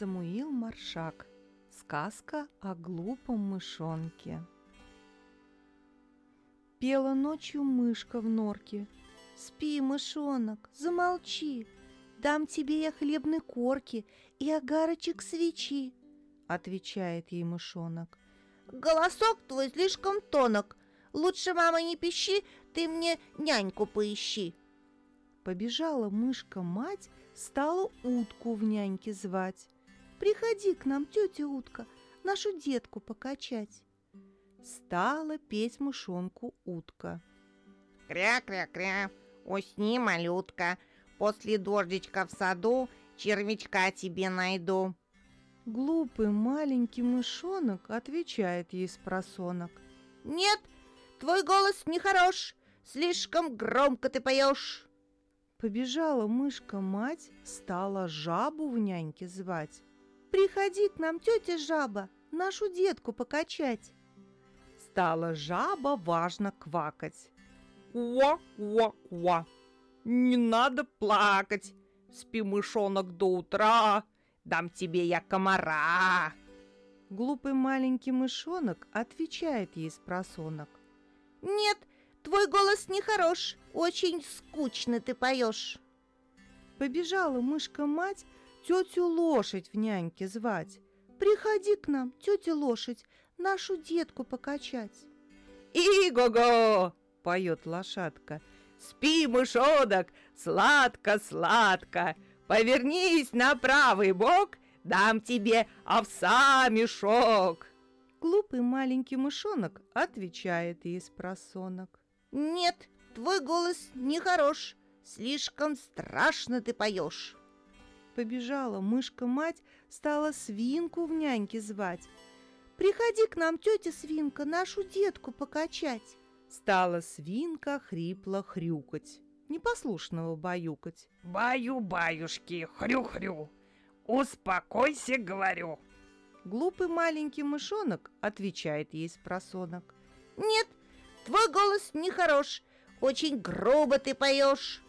Самуил Маршак. Сказка о глупом мышонке. Пела ночью мышка в норке. «Спи, мышонок, замолчи, Дам тебе я хлебной корки и огарочек свечи», Отвечает ей мышонок. «Голосок твой слишком тонок, Лучше, мама, не пищи, ты мне няньку поищи». Побежала мышка-мать, стала утку в няньке звать. Приходи к нам, тетя утка, нашу детку покачать. Стала петь мышонку утка. Кря-кря-кря, усни, малютка, после дождичка в саду червячка тебе найду. Глупый маленький мышонок отвечает ей с просонок. Нет, твой голос нехорош, слишком громко ты поешь. Побежала мышка-мать, стала жабу в няньке звать. Приходи к нам, тетя жаба, нашу детку покачать. Стала жаба важно квакать. Ква-ква-ква, не надо плакать, спи, мышонок, до утра, дам тебе я комара. Глупый маленький мышонок отвечает ей с просонок. Нет, твой голос нехорош, очень скучно ты поешь. Побежала мышка-мать тетю лошадь в няньке звать. Приходи к нам, тетя лошадь, нашу детку покачать. «И-го-го!» — поет лошадка. «Спи, мышонок, сладко-сладко! Повернись на правый бок, дам тебе овса мешок!» Глупый маленький мышонок отвечает ей с просонок. «Нет, твой голос нехорош, слишком страшно ты поешь!» Побежала мышка-мать, стала свинку в няньке звать. «Приходи к нам, тетя свинка, нашу детку покачать!» Стала свинка хрипло хрюкать, непослушного баюкать. «Баю-баюшки, хрю-хрю, успокойся, говорю!» Глупый маленький мышонок отвечает ей с просонок. «Нет, твой голос нехорош, очень грубо ты поешь!»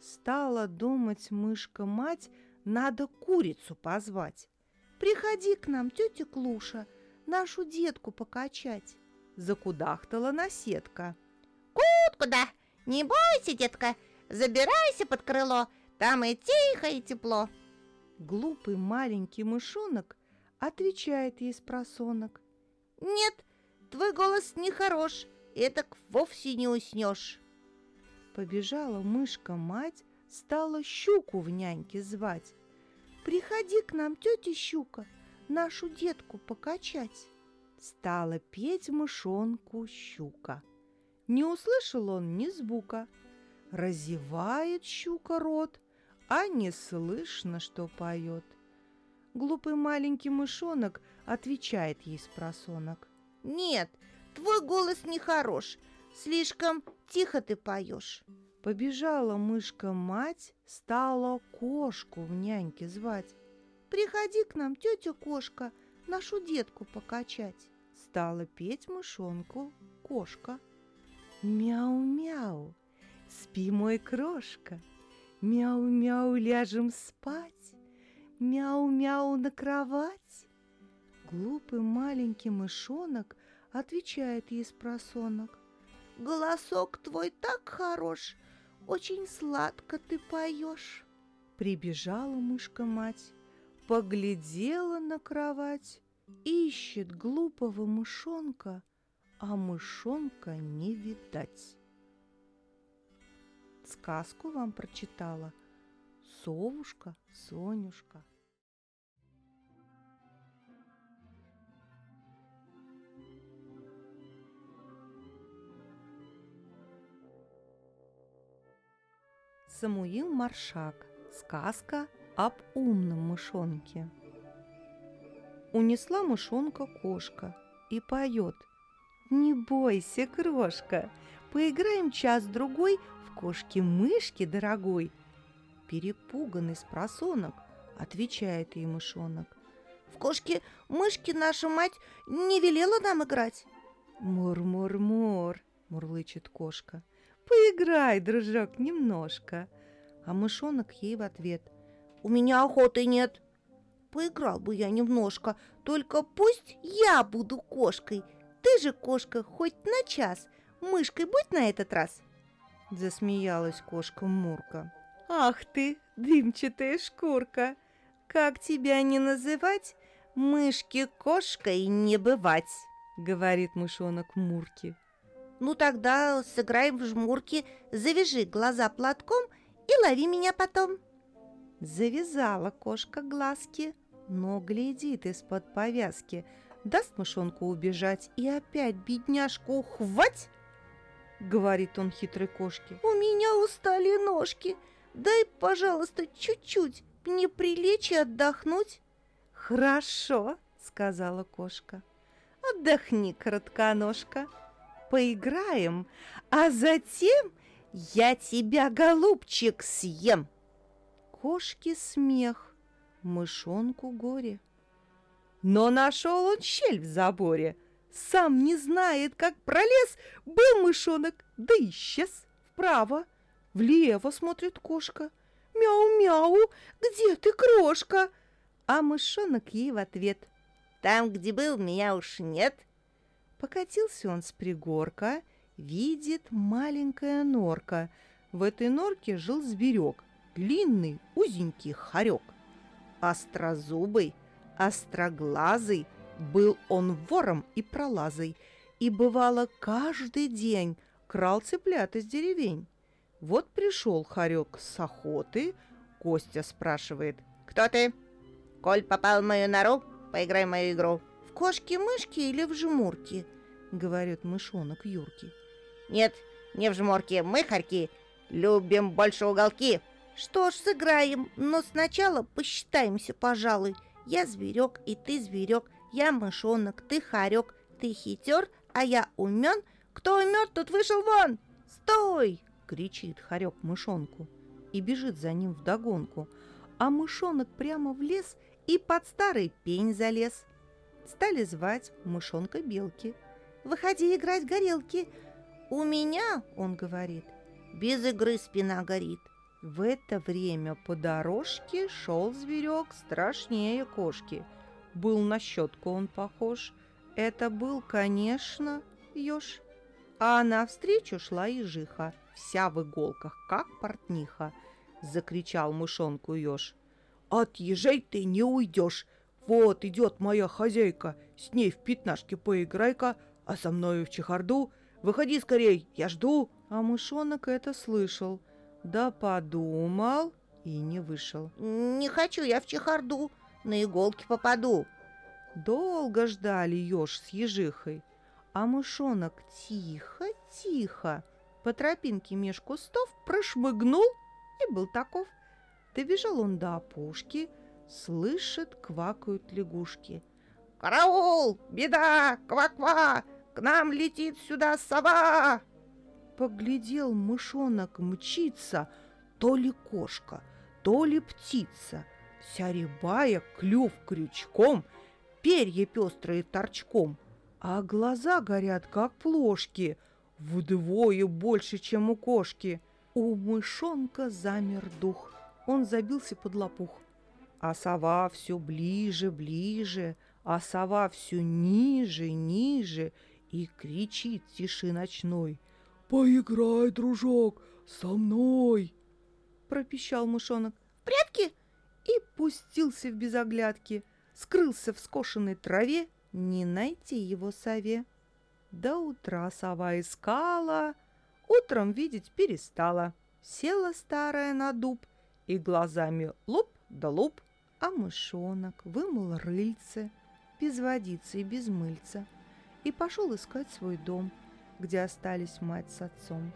Стала думать мышка-мать, надо курицу позвать. Приходи к нам, тетя Клуша, нашу детку покачать. Закудахтала наседка. Куда? Не бойся, детка, забирайся под крыло, там и тихо, и тепло. Глупый маленький мышонок отвечает ей с просонок. Нет, твой голос нехорош, этак вовсе не уснешь. Побежала мышка-мать, стала щуку в няньке звать. Приходи к нам, тетя щука, нашу детку покачать. Стала петь мышонку щука. Не услышал он ни звука. Разевает щука рот, а не слышно, что поет. Глупый маленький мышонок отвечает ей с просонок. Нет, твой голос нехорош, слишком тихо ты поешь. Побежала мышка-мать, стала кошку в няньке звать. Приходи к нам, тетя кошка, нашу детку покачать. Стала петь мышонку кошка. Мяу-мяу, спи, мой крошка, Мяу-мяу, ляжем спать, Мяу-мяу на кровать. Глупый маленький мышонок отвечает ей с просонок. Голосок твой так хорош, очень сладко ты поешь. Прибежала мышка-мать, поглядела на кровать, ищет глупого мышонка, а мышонка не видать. Сказку вам прочитала совушка Сонюшка. Самуил Маршак. Сказка об умном мышонке. Унесла мышонка кошка и поет. «Не бойся, крошка, поиграем час-другой в кошки-мышки дорогой». Перепуганный с просонок, отвечает ей мышонок. В кошки-мышки наша мать не велела нам играть. Мур-мур-мур, мурлычет кошка. Поиграй, дружок, немножко. А мышонок ей в ответ. У меня охоты нет. поиграл бы я немножко, только пусть я буду кошкой. Ты же кошка хоть на час, мышкой будь на этот раз. Засмеялась кошка Мурка. Ах ты, дымчатая шкурка! Как тебя не называть, мышки кошкой не бывать, говорит мышонок Мурки. Ну тогда сыграем в жмурки, завяжи глаза платком и лови меня потом. Завязала кошка глазки, но глядит из-под повязки, даст мышонку убежать и опять бедняжку хвать, говорит он хитрой кошке. У меня устали ножки, дай, пожалуйста, чуть-чуть мне прилечь и отдохнуть. Хорошо, сказала кошка. Отдохни, коротконожка поиграем, а затем я тебя, голубчик, съем. Кошки смех, мышонку горе. Но нашел он щель в заборе. Сам не знает, как пролез, был мышонок, да исчез вправо. Влево смотрит кошка. Мяу-мяу, где ты, крошка? А мышонок ей в ответ. Там, где был, меня уж нет. Покатился он с пригорка, видит маленькая норка. В этой норке жил зверек, длинный, узенький хорек. Острозубый, остроглазый, был он вором и пролазой, и бывало каждый день крал цыплят из деревень. Вот пришел хорек с охоты, Костя спрашивает. «Кто ты? Коль попал в мою нору, поиграй в мою игру». «В кошки-мышки или в жмурки?» Говорит мышонок Юрки. Нет, не в жморке, мы, хорьки, любим больше уголки. Что ж, сыграем, но сначала посчитаемся, пожалуй. Я зверек, и ты зверек, я мышонок, ты хорек, ты хитер, а я умен. Кто умен, тот вышел вон. Стой! кричит хорек мышонку и бежит за ним вдогонку. А мышонок прямо в лес и под старый пень залез. Стали звать мышонка белки. Выходи играть горелки. У меня, он говорит, без игры спина горит. В это время по дорожке шел зверек страшнее кошки. Был на щетку он похож. Это был, конечно, еж. А навстречу шла ежиха, вся в иголках, как портниха. Закричал мышонку еж. От ежей ты не уйдешь. Вот идет моя хозяйка, с ней в пятнашке поиграй-ка, а со мною в чехарду. Выходи скорей, я жду. А мышонок это слышал. Да подумал и не вышел. Не хочу я в чехарду, на иголки попаду. Долго ждали еж с ежихой, а мышонок тихо-тихо по тропинке меж кустов прошмыгнул и был таков. Добежал он до опушки, слышит, квакают лягушки. «Караул! Беда! Ква-ква! К нам летит сюда сова!» Поглядел мышонок мчится, то ли кошка, то ли птица, вся рябая, клюв крючком, перья пестрые торчком, а глаза горят, как плошки, вдвое больше, чем у кошки. У мышонка замер дух, он забился под лопух. А сова все ближе, ближе, а сова все ниже, ниже, и кричит тиши ночной. «Поиграй, дружок, со мной!» Пропищал мышонок. «В прятки?» И пустился в безоглядки. Скрылся в скошенной траве, не найти его сове. До утра сова искала, утром видеть перестала. Села старая на дуб и глазами луп да луп, а мышонок вымыл рыльце, без водицы и без мыльца и пошел искать свой дом, где остались мать с отцом.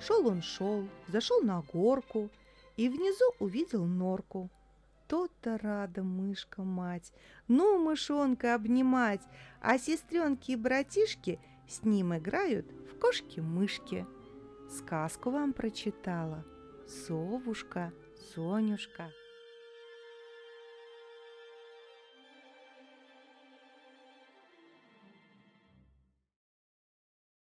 Шел он шел, зашел на горку и внизу увидел норку. То-то рада мышка мать, ну мышонка обнимать, а сестренки и братишки с ним играют в кошки-мышки. Сказку вам прочитала совушка Сонюшка.